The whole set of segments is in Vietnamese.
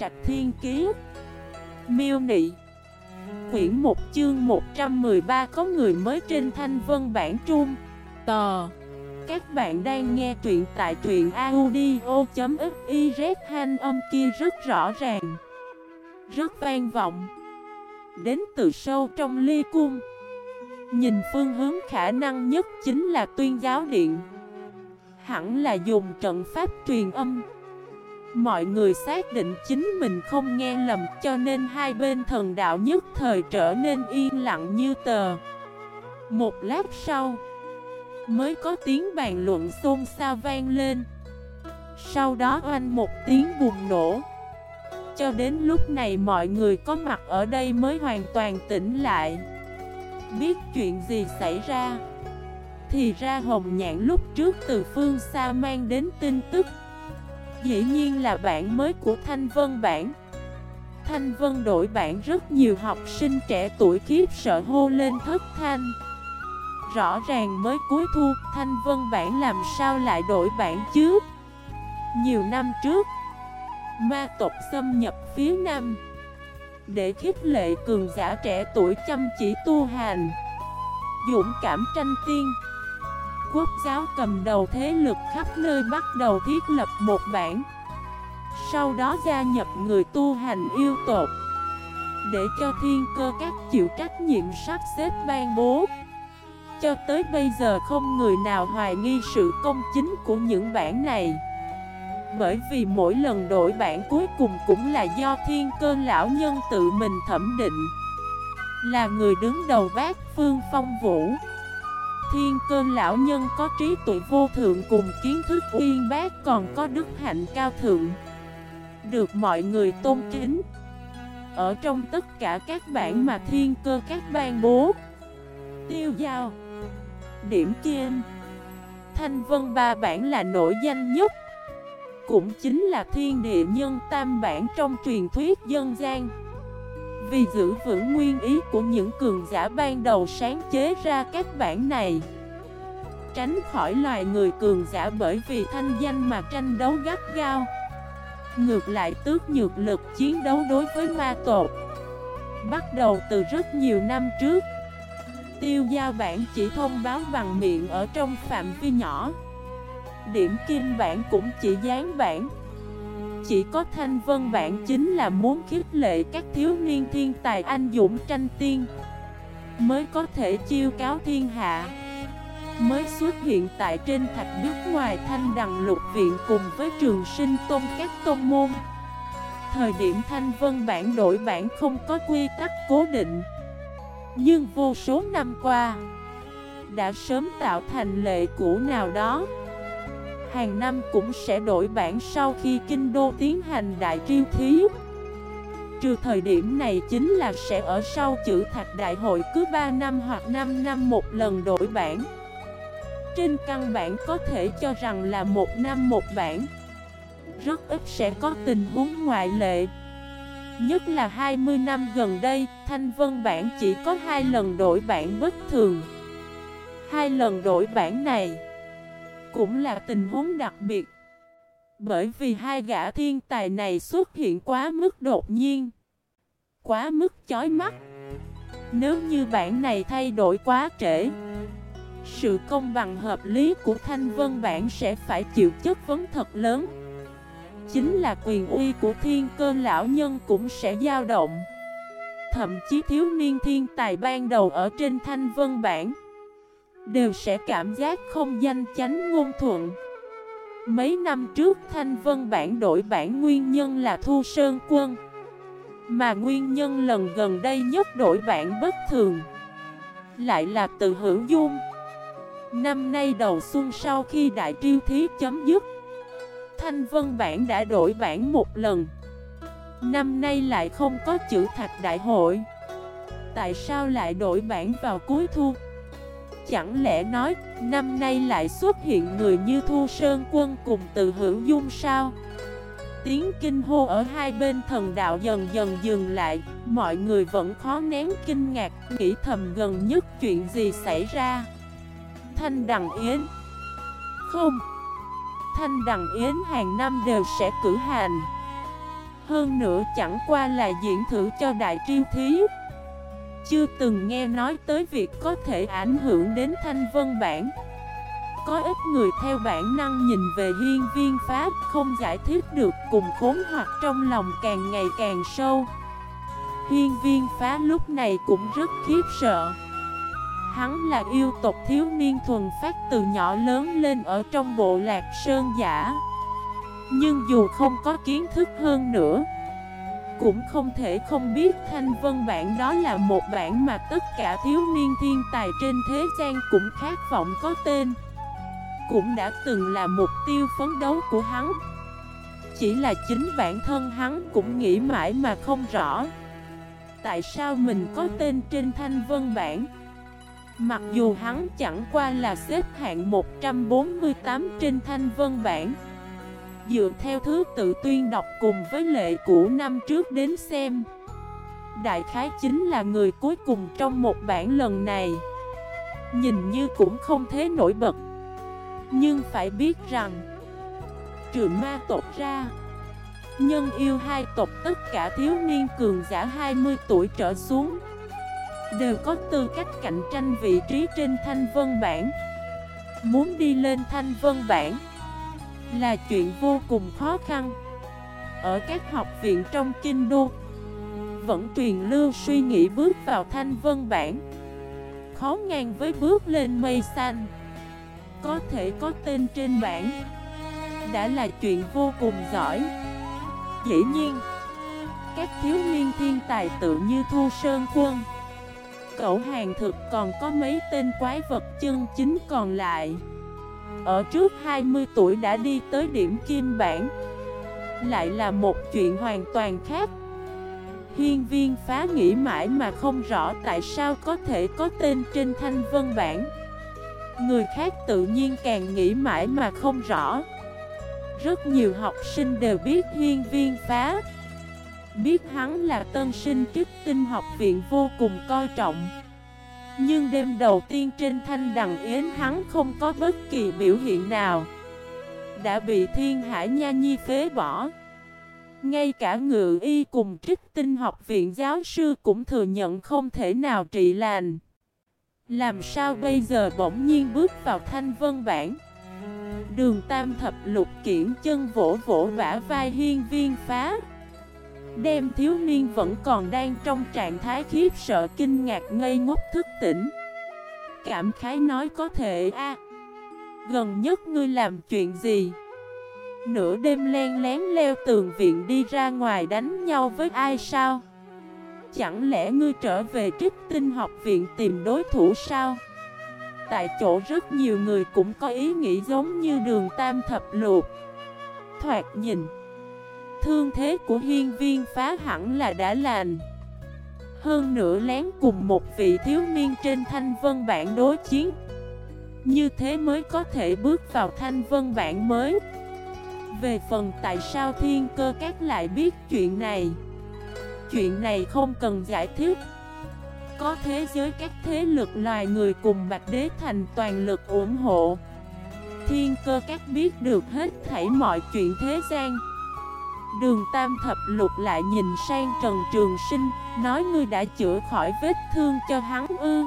Trạch Thiên Kiế Miêu Nị. Quyển 1 chương 113 có người mới trên thanh vân bản trung. Tò. Các bạn đang nghe truyện tại truyện audio.xyz Thanh âm kia rất rõ ràng, Rất vang vọng. Đến từ sâu trong ly cung. Nhìn phương hướng khả năng nhất chính là tuyên giáo điện. Hẳn là dùng trận pháp truyền âm. Mọi người xác định chính mình không nghe lầm, cho nên hai bên thần đạo nhất thời trở nên yên lặng như tờ. Một lát sau, Mới có tiếng bàn luận xôn xao vang lên. Sau đó oanh một tiếng bùng nổ. Cho đến lúc này mọi người có mặt ở đây mới hoàn toàn tỉnh lại. Biết chuyện gì xảy ra, Thì ra hồng nhạn lúc trước từ phương xa mang đến tin tức. Dĩ nhiên là bản mới của Thanh Vân bản Thanh Vân đổi bản rất nhiều học sinh trẻ tuổi khiếp sợ hô lên thất thanh. Rõ ràng mới cuối thu, Thanh Vân bản làm sao lại đổi bản chứ? Nhiều năm trước, Ma tộc xâm nhập phía Nam. Để khích lệ cường giả trẻ tuổi chăm chỉ tu hành. Dũng cảm tranh tiên quốc giáo cầm đầu thế lực khắp nơi bắt đầu thiết lập một bản Sau đó gia nhập người tu hành yêu tột Để cho thiên cơ các chịu trách nhiệm sắp xếp ban bố. Cho tới bây giờ không người nào hoài nghi sự công chính của những bản này. Bởi vì mỗi lần đổi bản cuối cùng cũng là do thiên cơ lão nhân tự mình thẩm định. Là người đứng đầu bác phương phong vũ. Thiên cơn lão nhân có trí tuệ vô thượng cùng kiến thức uyên bác còn có đức hạnh cao thượng. Được mọi người tôn kính. Ở trong tất cả các bản mà thiên cơ các ban bố. Tiêu giao. Điểm kiên, Thanh vân ba bản là nổi danh nhất. Cũng chính là thiên địa nhân tam bản trong truyền thuyết dân gian vì giữ vững nguyên ý của những cường giả ban đầu sáng chế ra các bản này. Tránh khỏi loài người cường giả bởi vì thanh danh mà tranh đấu gắt gao. Ngược lại tước nhược lực chiến đấu đối với ma tột Bắt đầu từ rất nhiều năm trước, Tiêu giao bản chỉ thông báo bằng miệng ở trong phạm vi nhỏ. Điểm kim bản cũng chỉ dán bản chỉ có thanh vân bản chính là muốn khích lệ các thiếu niên thiên tài anh dũng tranh tiên, Mới có thể chiêu cáo thiên hạ. Mới xuất hiện tại trên thạch nước ngoài thanh đằng lục viện cùng với trường sinh tôn các tôn môn. Thời điểm thanh vân bản đổi bản không có quy tắc cố định, Nhưng vô số năm qua, Đã sớm tạo thành lệ cũ nào đó hàng năm cũng sẽ đổi bản sau khi kinh đô tiến hành đại triêu thí. Trừ thời điểm này chính là sẽ ở sau chữ thạch đại hội cứ 3 năm hoặc 5 năm một lần đổi bản. Trên căn bản có thể cho rằng là một năm một bản. Rất ít sẽ có tình huống ngoại lệ. Nhất là 20 năm gần đây, Thanh Vân bản chỉ có hai lần đổi bản bất thường. Hai lần đổi bản này cũng là tình huống đặc biệt. Bởi vì hai gã thiên tài này xuất hiện quá mức đột nhiên, quá mức chói mắt. Nếu như bản này thay đổi quá trễ, sự công bằng hợp lý của Thanh Vân bản sẽ phải chịu chất vấn thật lớn. Chính là quyền uy của thiên cơ lão nhân cũng sẽ dao động. Thậm chí thiếu niên thiên tài ban đầu ở trên Thanh Vân bản Đều sẽ cảm giác không danh chánh ngôn thuận. Mấy năm trước Thanh Vân bản đổi bản nguyên nhân là Thu Sơn Quân. Mà nguyên nhân lần gần đây nhất đổi bản bất thường Lại là từ hữu dung. Năm nay đầu xuân sau khi đại triêu thí chấm dứt, Thanh Vân bản đã đổi bản một lần. Năm nay lại không có chữ thạch đại hội. Tại sao lại đổi bản vào cuối thu? Chẳng lẽ nói, năm nay lại xuất hiện người như Thu Sơn Quân cùng từ hữu dung sao? Tiếng kinh hô ở hai bên thần đạo dần dần dừng lại Mọi người vẫn khó nén kinh ngạc Nghĩ thầm gần nhất chuyện gì xảy ra. Thanh Đằng Yến Không! Thanh Đằng Yến hàng năm đều sẽ cử hành. Hơn nữa chẳng qua là diễn thử cho đại triêu thí. Chưa từng nghe nói tới việc có thể ảnh hưởng đến thanh vân bản Có ít người theo bản năng nhìn về hiên viên pháp, Không giải thích được cùng khốn hoặc trong lòng càng ngày càng sâu. Hiên viên phá lúc này cũng rất khiếp sợ. Hắn là yêu tộc thiếu niên thuần phát từ nhỏ lớn lên ở trong bộ lạc sơn giả. Nhưng dù không có kiến thức hơn nữa cũng không thể không biết thanh vân bản đó là một bản mà tất cả thiếu niên thiên tài trên thế gian cũng khát vọng có tên. Cũng đã từng là mục tiêu phấn đấu của hắn. Chỉ là chính bản thân hắn cũng nghĩ mãi mà không rõ. Tại sao mình có tên trên thanh vân bản? Mặc dù hắn chẳng qua là xếp hạng 148 trên thanh vân bản Dựa theo thứ tự tuyên đọc cùng với lệ cũ năm trước đến xem. Đại khái chính là người cuối cùng trong một bản lần này. Nhìn như cũng không thế nổi bật. Nhưng phải biết rằng, Trừ ma tộc ra, Nhân yêu hai tộc tất cả thiếu niên cường giả 20 tuổi trở xuống, Đều có tư cách cạnh tranh vị trí trên thanh vân bản Muốn đi lên thanh vân bản là chuyện vô cùng khó khăn. Ở các học viện trong kinh đô, Vẫn truyền lưu suy nghĩ bước vào thanh vân bản Khó ngang với bước lên mây xanh. Có thể có tên trên bản Đã là chuyện vô cùng giỏi. Dĩ nhiên, Các thiếu niên thiên tài tự như Thu Sơn Quân, Cậu hàng thực còn có mấy tên quái vật chân chính còn lại. Ở trước 20 tuổi đã đi tới điểm kim bản Lại là một chuyện hoàn toàn khác. Hiên viên phá nghĩ mãi mà không rõ tại sao có thể có tên trên thanh vân bản Người khác tự nhiên càng nghĩ mãi mà không rõ. Rất nhiều học sinh đều biết hiên viên phá. Biết hắn là tân sinh trích tinh học viện vô cùng coi trọng. Nhưng đêm đầu tiên trên thanh đằng yến hắn không có bất kỳ biểu hiện nào. Đã bị thiên hải nha nhi phế bỏ. Ngay cả ngự y cùng trích tinh học viện giáo sư cũng thừa nhận không thể nào trị lành. Làm sao bây giờ bỗng nhiên bước vào thanh vân bản Đường tam thập lục kiển chân vỗ vỗ vả vai hiên viên phá đêm thiếu niên vẫn còn đang trong trạng thái khiếp sợ, kinh ngạc ngây ngốc thức tỉnh. Cảm khái nói có thể a, Gần nhất ngươi làm chuyện gì? Nửa đêm len lén leo tường viện đi ra ngoài đánh nhau với ai sao? Chẳng lẽ ngươi trở về trích tinh học viện tìm đối thủ sao? Tại chỗ rất nhiều người cũng có ý nghĩ giống như đường tam thập luộc Thoạt nhìn Thương thế của hiên viên phá hẳn là đã lành. Hơn nữa lén cùng một vị thiếu niên trên thanh vân bản đối chiến. Như thế mới có thể bước vào thanh vân bản mới. Về phần tại sao thiên cơ các lại biết chuyện này? Chuyện này không cần giải thích. Có thế giới các thế lực loài người cùng Bạch Đế Thành toàn lực ủng hộ. Thiên cơ các biết được hết thảy mọi chuyện thế gian. Đường Tam Thập Lục lại nhìn sang Trần Trường Sinh, Nói ngươi đã chữa khỏi vết thương cho hắn ư.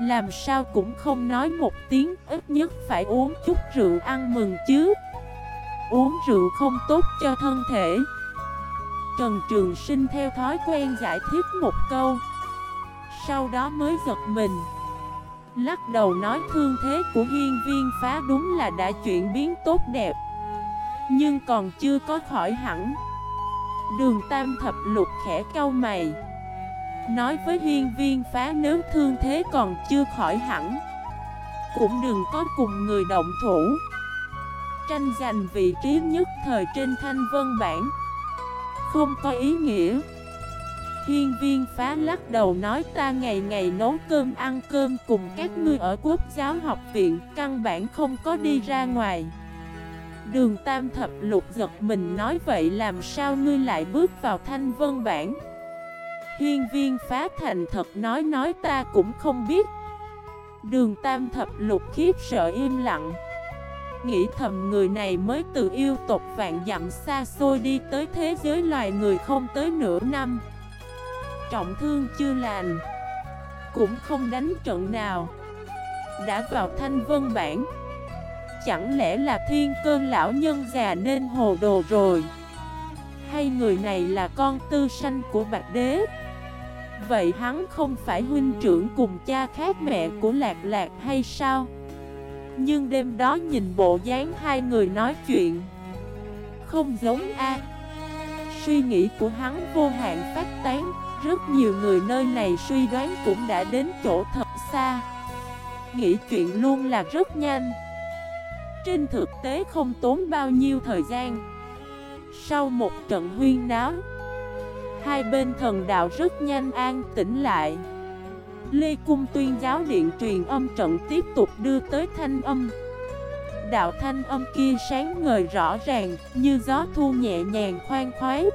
Làm sao cũng không nói một tiếng, Ít nhất phải uống chút rượu ăn mừng chứ. Uống rượu không tốt cho thân thể. Trần Trường Sinh theo thói quen giải thích một câu. Sau đó mới giật mình. Lắc đầu nói thương thế của hiên viên phá đúng là đã chuyển biến tốt đẹp nhưng còn chưa có khỏi hẳn. Đường tam thập lục khẽ cau mày, Nói với hiên viên phá nếu thương thế còn chưa khỏi hẳn. Cũng đừng có cùng người động thủ. Tranh giành vị trí nhất thời trên thanh vân bản Không có ý nghĩa. Hiên viên phá lắc đầu nói ta ngày ngày nấu cơm ăn cơm cùng các ngươi ở quốc giáo học viện, Căn bản không có đi ra ngoài. Đường tam thập lục giật mình nói, vậy làm sao ngươi lại bước vào thanh vân bản Hiên viên phá thành thật nói nói ta cũng không biết. Đường tam thập lục khiếp sợ im lặng. Nghĩ thầm người này mới từ yêu tộc vạn dặm xa xôi đi tới thế giới loài người không tới nửa năm. Trọng thương chưa lành, Cũng không đánh trận nào. Đã vào thanh vân bản Chẳng lẽ là thiên cơn lão nhân già nên hồ đồ rồi? Hay người này là con tư sanh của Bạch Đế? Vậy hắn không phải huynh trưởng cùng cha khác mẹ của Lạc Lạc hay sao? Nhưng đêm đó nhìn bộ dáng hai người nói chuyện, Không giống A. Suy nghĩ của hắn vô hạn phát tán, Rất nhiều người nơi này suy đoán cũng đã đến chỗ thật xa. Nghĩ chuyện luôn là rất nhanh trên thực tế không tốn bao nhiêu thời gian. Sau một trận huyên náo Hai bên thần đạo rất nhanh an tĩnh lại. Lê Cung tuyên giáo điện truyền âm trận tiếp tục đưa tới thanh âm. Đạo thanh âm kia sáng ngời rõ ràng Như gió thu nhẹ nhàng khoan khoái.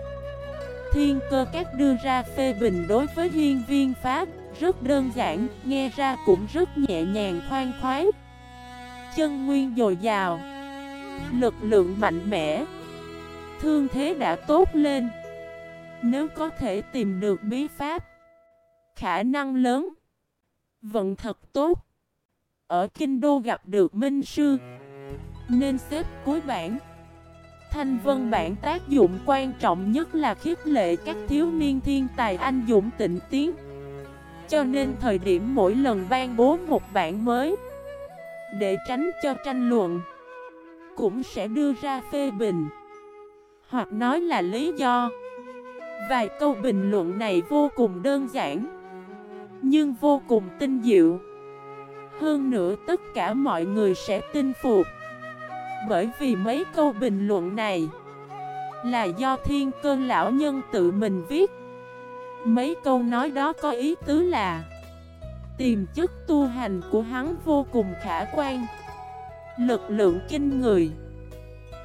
Thiên cơ các đưa ra phê bình đối với hiên viên pháp Rất đơn giản, nghe ra cũng rất nhẹ nhàng khoan khoái chân nguyên dồi dào. Lực lượng mạnh mẽ. Thương thế đã tốt lên. Nếu có thể tìm được bí pháp, Khả năng lớn Vận thật tốt. Ở Kinh Đô gặp được Minh Sư. Nên xếp cuối bản Thanh vân bản tác dụng quan trọng nhất là khích lệ các thiếu niên thiên tài anh dũng tịnh tiến. Cho nên thời điểm mỗi lần ban bố một bản mới để tránh cho tranh luận, Cũng sẽ đưa ra phê bình. Hoặc nói là lý do. Vài câu bình luận này vô cùng đơn giản, Nhưng vô cùng tinh diệu. Hơn nữa, tất cả mọi người sẽ tin phục. Bởi vì mấy câu bình luận này Là do thiên cơn lão nhân tự mình viết. Mấy câu nói đó có ý tứ là Tiềm chất tu hành của hắn vô cùng khả quan. Lực lượng kinh người.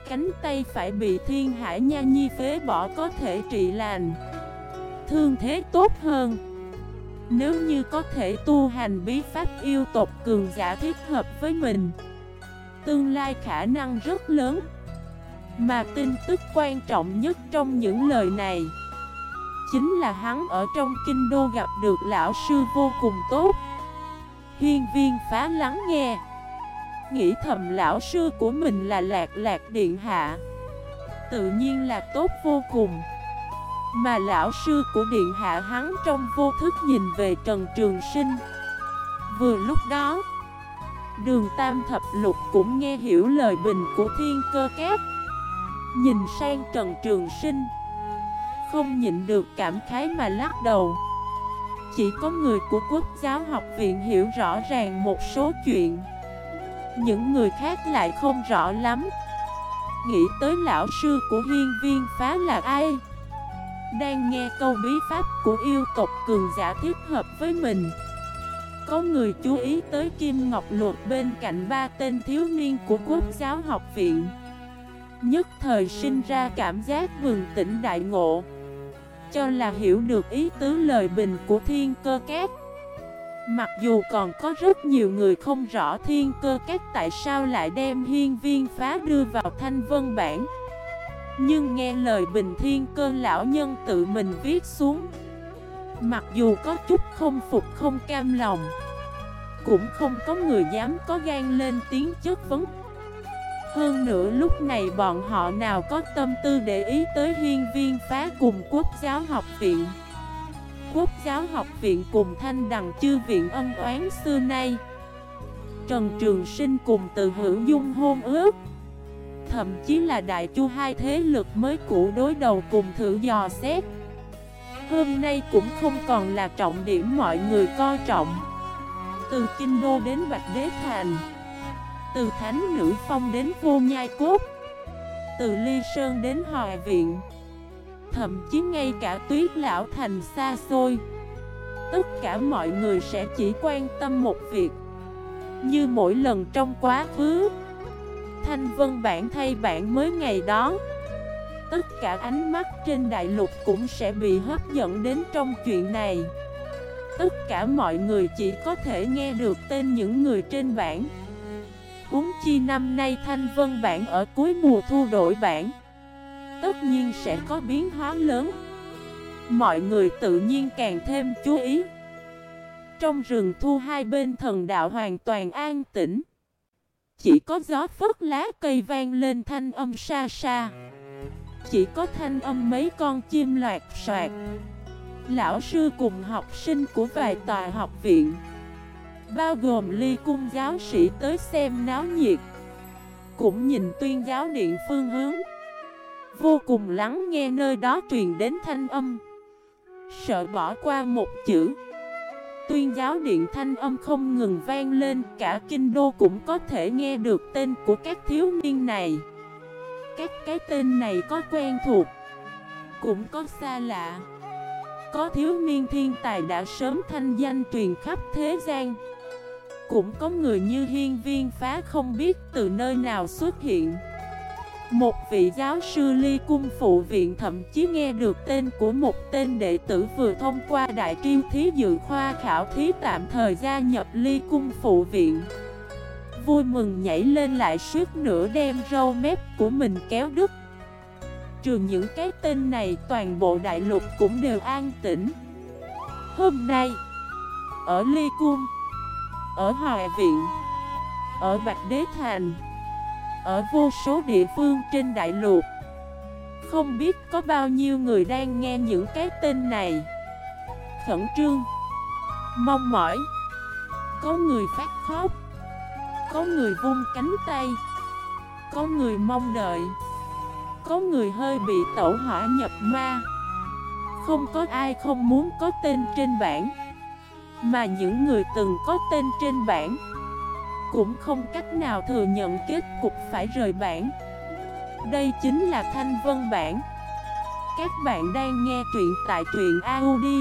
Cánh tay phải bị thiên hải nha nhi phế bỏ có thể trị lành. Thương thế tốt hơn. Nếu như có thể tu hành bí pháp yêu tộc cường giả thiết hợp với mình, Tương lai khả năng rất lớn. Mà tin tức quan trọng nhất trong những lời này Chính là hắn ở trong kinh đô gặp được lão sư vô cùng tốt. Hiên viên phá lắng nghe. Nghĩ thầm lão sư của mình là lạc lạc điện hạ. Tự nhiên là tốt vô cùng. Mà lão sư của điện hạ hắn trong vô thức nhìn về Trần Trường Sinh. Vừa lúc đó, Đường Tam Thập Lục cũng nghe hiểu lời bình của thiên cơ kép Nhìn sang Trần Trường Sinh không nhịn được cảm khái mà lắc đầu. Chỉ có người của quốc giáo học viện hiểu rõ ràng một số chuyện. Những người khác lại không rõ lắm. Nghĩ tới lão sư của hiên viên phá là ai? Đang nghe câu bí pháp của yêu tộc cường giả thiết hợp với mình. Có người chú ý tới Kim Ngọc Luật bên cạnh ba tên thiếu niên của quốc giáo học viện. Nhất thời sinh ra cảm giác bừng tỉnh đại ngộ cho là hiểu được ý tứ lời bình của thiên cơ két Mặc dù còn có rất nhiều người không rõ thiên cơ két tại sao lại đem hiên viên phá đưa vào thanh vân bản Nhưng nghe lời bình thiên cơ lão nhân tự mình viết xuống, Mặc dù có chút không phục không cam lòng, Cũng không có người dám có gan lên tiếng chất vấn hơn nữa lúc này bọn họ nào có tâm tư để ý tới hiên viên phá cùng quốc giáo học viện. Quốc giáo học viện cùng thanh đằng chư viện ân oán xưa nay. Trần Trường Sinh cùng từ hữu dung hôn ước. Thậm chí là đại chu hai thế lực mới cũ đối đầu cùng thử dò xét. Hôm nay cũng không còn là trọng điểm mọi người coi trọng. Từ Kinh Đô đến Bạch Đế Thành từ Thánh Nữ Phong đến Vô Nhai Cốt, Từ Ly Sơn đến Hòa Viện. Thậm chí ngay cả Tuyết Lão Thành xa xôi, Tất cả mọi người sẽ chỉ quan tâm một việc. Như mỗi lần trong quá khứ, Thanh Vân bản thay bản mới ngày đó, Tất cả ánh mắt trên đại lục cũng sẽ bị hấp dẫn đến trong chuyện này. Tất cả mọi người chỉ có thể nghe được tên những người trên bản Uống chi năm nay thanh vân bản ở cuối mùa thu đổi bản Tất nhiên sẽ có biến hóa lớn. Mọi người tự nhiên càng thêm chú ý. Trong rừng thu hai bên thần đạo hoàn toàn an tĩnh. Chỉ có gió phất lá cây vang lên thanh âm xa xa. Chỉ có thanh âm mấy con chim loạt soạt. Lão sư cùng học sinh của vài tòa học viện. Bao gồm ly cung giáo sĩ tới xem náo nhiệt, Cũng nhìn tuyên giáo điện phương hướng. Vô cùng lắng nghe nơi đó truyền đến thanh âm. Sợ bỏ qua một chữ. Tuyên giáo điện thanh âm không ngừng vang lên, Cả kinh đô cũng có thể nghe được tên của các thiếu niên này. Các cái tên này có quen thuộc, Cũng có xa lạ. Có thiếu niên thiên tài đã sớm thanh danh truyền khắp thế gian. Cũng có người như hiên viên phá không biết từ nơi nào xuất hiện. Một vị giáo sư ly cung phụ viện thậm chí nghe được tên của một tên đệ tử vừa thông qua đại triêu thí dự khoa khảo thí tạm thời gia nhập ly cung phụ viện. Vui mừng nhảy lên lại suốt nửa đêm râu mép của mình kéo đứt. Trừ những cái tên này, toàn bộ đại lục cũng đều an tĩnh. Hôm nay, Ở Ly Cung ở Hòa Viện, Ở Bạch Đế Thành, ở vô số địa phương trên đại lục. Không biết có bao nhiêu người đang nghe những cái tên này. Khẩn trương. Mong mỏi. Có người phát khóc. Có người vung cánh tay. Có người mong đợi. Có người hơi bị tẩu hỏa nhập ma. Không có ai không muốn có tên trên bảng. Mà những người từng có tên trên bảng cũng không cách nào thừa nhận kết cục phải rời bảng. Đây chính là Thanh Vân Bản Các bạn đang nghe truyện tại truyện audio.fif